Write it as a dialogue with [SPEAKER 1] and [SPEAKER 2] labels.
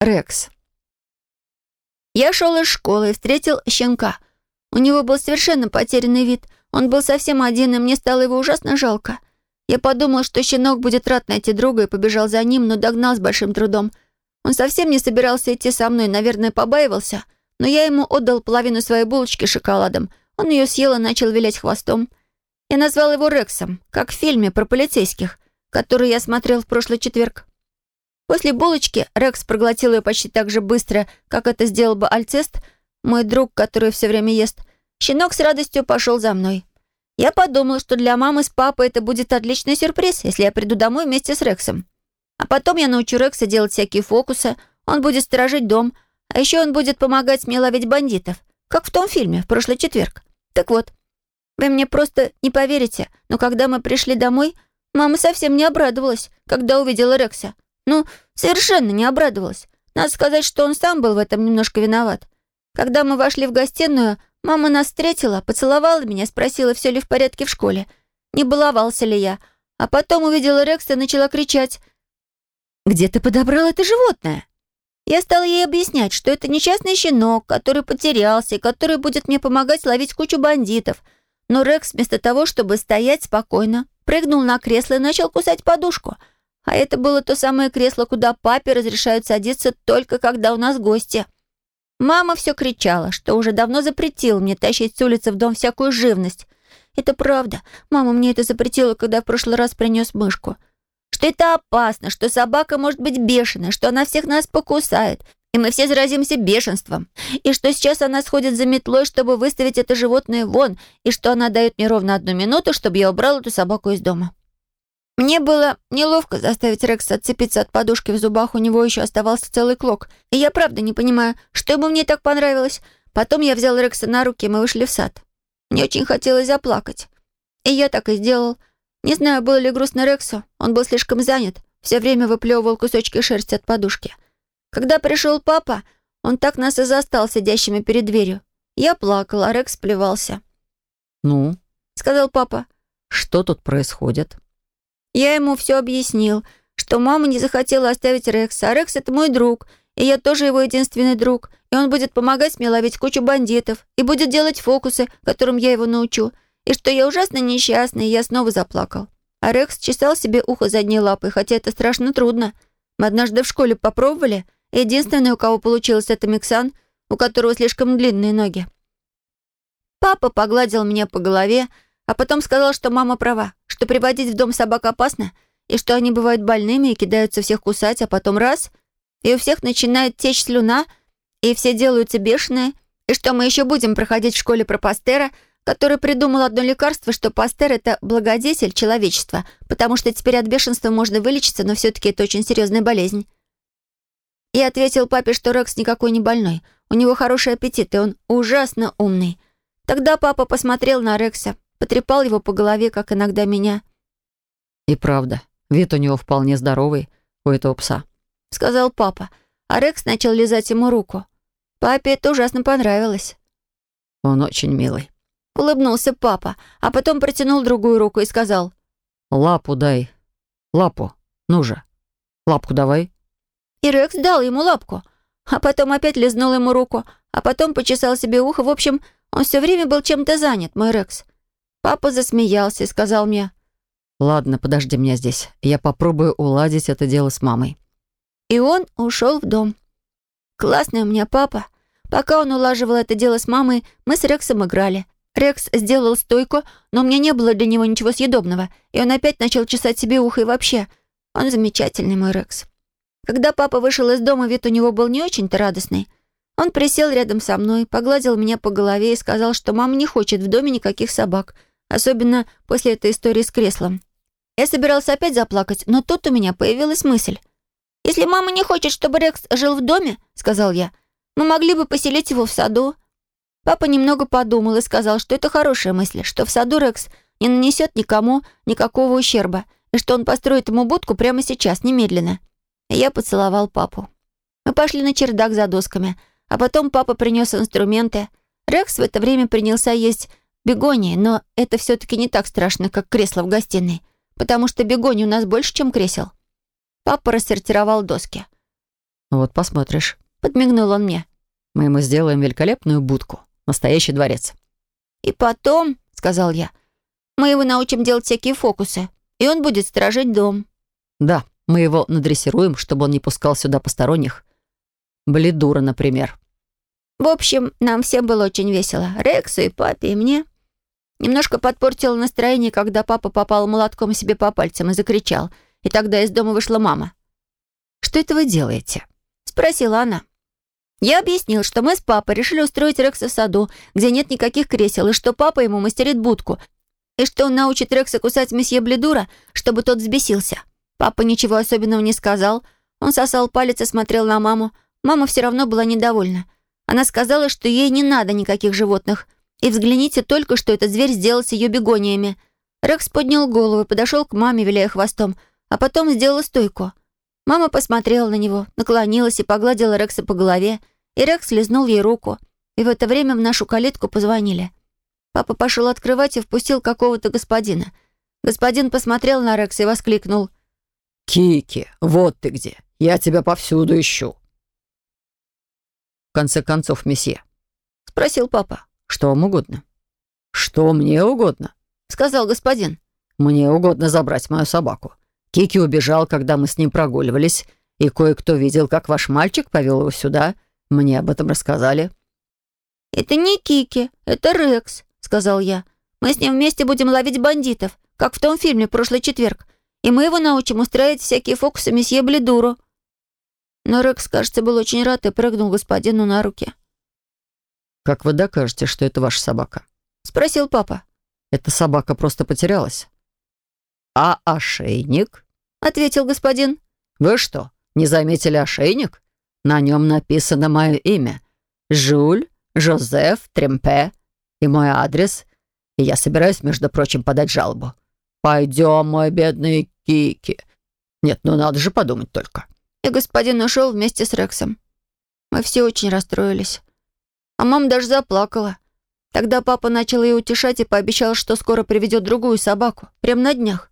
[SPEAKER 1] Рекс.
[SPEAKER 2] Я шел из школы и встретил щенка. У него был совершенно потерянный вид. Он был совсем один, и мне стало его ужасно жалко. Я подумал, что щенок будет рад найти друга, и побежал за ним, но догнал с большим трудом. Он совсем не собирался идти со мной, наверное, побаивался, но я ему отдал половину своей булочки шоколадом. Он ее съел и начал вилять хвостом. Я назвал его Рексом, как в фильме про полицейских, который я смотрел в прошлый четверг. После булочки Рекс проглотил ее почти так же быстро, как это сделал бы Альцест, мой друг, который все время ест. Щенок с радостью пошел за мной. Я подумал, что для мамы с папой это будет отличный сюрприз, если я приду домой вместе с Рексом. А потом я научу Рекса делать всякие фокусы, он будет сторожить дом, а еще он будет помогать мне ловить бандитов, как в том фильме в прошлый четверг. Так вот, вы мне просто не поверите, но когда мы пришли домой, мама совсем не обрадовалась, когда увидела Рекса. Ну, совершенно не обрадовалась. Надо сказать, что он сам был в этом немножко виноват. Когда мы вошли в гостиную, мама нас встретила, поцеловала меня, спросила, все ли в порядке в школе, не баловался ли я, а потом увидела Рекса и начала кричать «Где ты подобрал это животное?» Я стала ей объяснять, что это несчастный щенок, который потерялся и который будет мне помогать ловить кучу бандитов — но Рекс вместо того, чтобы стоять спокойно, прыгнул на кресло и начал кусать подушку. А это было то самое кресло, куда папе разрешают садиться только когда у нас гости. Мама все кричала, что уже давно запретила мне тащить с улицы в дом всякую живность. Это правда. Мама мне это запретила, когда в прошлый раз принес мышку. Что это опасно, что собака может быть бешеная, что она всех нас покусает, и мы все заразимся бешенством, и что сейчас она сходит за метлой, чтобы выставить это животное вон, и что она дает мне ровно одну минуту, чтобы я убрал эту собаку из дома. Мне было неловко заставить Рекса отцепиться от подушки в зубах, у него еще оставался целый клок, и я правда не понимаю, что ему мне так понравилось. Потом я взял Рекса на руки, и мы вышли в сад. Мне очень хотелось заплакать. И я так и сделал. Не знаю, было ли грустно Рексу, он был слишком занят, все время выплевывал кусочки шерсти от подушки. Когда пришел папа, он так нас и застал сидящими перед дверью. Я плакал, а Рекс плевался.
[SPEAKER 1] «Ну?»
[SPEAKER 2] — сказал папа.
[SPEAKER 1] «Что тут происходит?»
[SPEAKER 2] Я ему все объяснил, что мама не захотела оставить Рекса, а Рекс — это мой друг, и я тоже его единственный друг, и он будет помогать мне ловить кучу бандитов, и будет делать фокусы, которым я его научу, и что я ужасно несчастный, и я снова заплакал. А Рекс чесал себе ухо задней лапой, хотя это страшно трудно. Мы однажды в школе попробовали — Единственный, у кого получилось, это Миксан, у которого слишком длинные ноги. Папа погладил меня по голове, а потом сказал, что мама права, что приводить в дом собак опасно, и что они бывают больными и кидаются всех кусать, а потом раз, и у всех начинает течь слюна, и все делаются бешеные, и что мы еще будем проходить в школе про Пастера, который придумал одно лекарство, что Пастер — это благодетель человечества, потому что теперь от бешенства можно вылечиться, но все-таки это очень серьезная болезнь. И ответил папе, что Рекс никакой не больной. У него хороший аппетит, и он ужасно умный. Тогда папа посмотрел на Рекса, потрепал его по голове, как иногда меня.
[SPEAKER 1] «И правда, вид у него вполне здоровый, у этого пса», —
[SPEAKER 2] сказал папа. А Рекс начал лизать ему руку. Папе это ужасно понравилось.
[SPEAKER 1] «Он очень милый», —
[SPEAKER 2] улыбнулся папа, а потом протянул другую руку и сказал.
[SPEAKER 1] «Лапу дай. Лапу. Ну же. Лапку давай».
[SPEAKER 2] И Рекс дал ему лапку, а потом опять лизнул ему руку, а потом почесал себе ухо. В общем, он все время был чем-то занят, мой Рекс. Папа засмеялся и сказал мне,
[SPEAKER 1] «Ладно, подожди меня здесь. Я попробую уладить это дело с мамой».
[SPEAKER 2] И он ушел в дом. Классный у меня папа. Пока он улаживал это дело с мамой, мы с Рексом играли. Рекс сделал стойку, но у меня не было для него ничего съедобного, и он опять начал чесать себе ухо и вообще. Он замечательный, мой Рекс. Когда папа вышел из дома, вид у него был не очень-то радостный. Он присел рядом со мной, погладил меня по голове и сказал, что мама не хочет в доме никаких собак, особенно после этой истории с креслом. Я собирался опять заплакать, но тут у меня появилась мысль. «Если мама не хочет, чтобы Рекс жил в доме, — сказал я, — мы могли бы поселить его в саду». Папа немного подумал и сказал, что это хорошая мысль, что в саду Рекс не нанесет никому никакого ущерба, и что он построит ему будку прямо сейчас, немедленно. Я поцеловал папу. Мы пошли на чердак за досками, а потом папа принес инструменты. Рекс в это время принялся есть бегонии, но это все-таки не так страшно, как кресло в гостиной, потому что бегоний у нас больше, чем кресел. Папа рассортировал доски.
[SPEAKER 1] Вот посмотришь.
[SPEAKER 2] Подмигнул он мне.
[SPEAKER 1] Мы ему сделаем великолепную будку. Настоящий дворец.
[SPEAKER 2] И потом, сказал я, мы его научим делать всякие фокусы, и он будет сторожить дом.
[SPEAKER 1] Да, мы его надрессируем, чтобы он не пускал сюда посторонних. Бледура, например.
[SPEAKER 2] В общем, нам всем было очень весело. Рексу и папе, и мне. Немножко подпортило настроение, когда папа попал молотком себе по пальцам и закричал. И тогда из дома вышла мама.
[SPEAKER 1] «Что это вы делаете?»
[SPEAKER 2] — спросила она. Я объяснил, что мы с папой решили устроить Рекса в саду, где нет никаких кресел, и что папа ему мастерит будку, и что он научит Рекса кусать месье Бледура, чтобы тот взбесился. Папа ничего особенного не сказал. Он сосал палец и смотрел на маму. Мама все равно была недовольна. Она сказала, что ей не надо никаких животных. И взгляните только, что этот зверь сделал с ее бегониями. Рекс поднял голову и подошел к маме, виляя хвостом, а потом сделал стойку. Мама посмотрела на него, наклонилась и погладила Рекса по голове, и Рекс лизнул ей руку. И в это время в нашу калитку позвонили. Папа пошел открывать и впустил какого-то господина. Господин посмотрел на Рекса и воскликнул.
[SPEAKER 1] «Кики, вот ты где! Я тебя повсюду ищу!» «В конце концов, месье?» — спросил папа. «Что вам угодно?» «Что мне угодно?»
[SPEAKER 2] — сказал господин.
[SPEAKER 1] «Мне угодно забрать мою собаку. Кики убежал, когда мы с ним прогуливались, и кое-кто видел, как ваш мальчик повел его сюда. Мне об этом рассказали».
[SPEAKER 2] «Это не Кики, это Рекс», — сказал я. «Мы с ним вместе будем ловить бандитов, как в том фильме прошлый четверг, и мы его научим устраивать всякие фокусы месье Бледуру». Но Рекс, кажется, был очень рад и прыгнул господину на руки.
[SPEAKER 1] «Как вы докажете, что это ваша собака?»
[SPEAKER 2] — спросил папа.
[SPEAKER 1] «Эта собака просто потерялась». «А ошейник?» — ответил господин. «Вы что, не заметили ошейник? На нем написано мое имя. Жюль Жозеф Тремпе и мой адрес. И я собираюсь, между прочим, подать жалобу. Пойдем, мой бедный Кики. Нет, ну надо же подумать только».
[SPEAKER 2] И господин ушел вместе с Рексом. Мы все очень расстроились. А мама даже заплакала. Тогда папа начал ее утешать и пообещал, что скоро приведет другую собаку. Прямо на днях.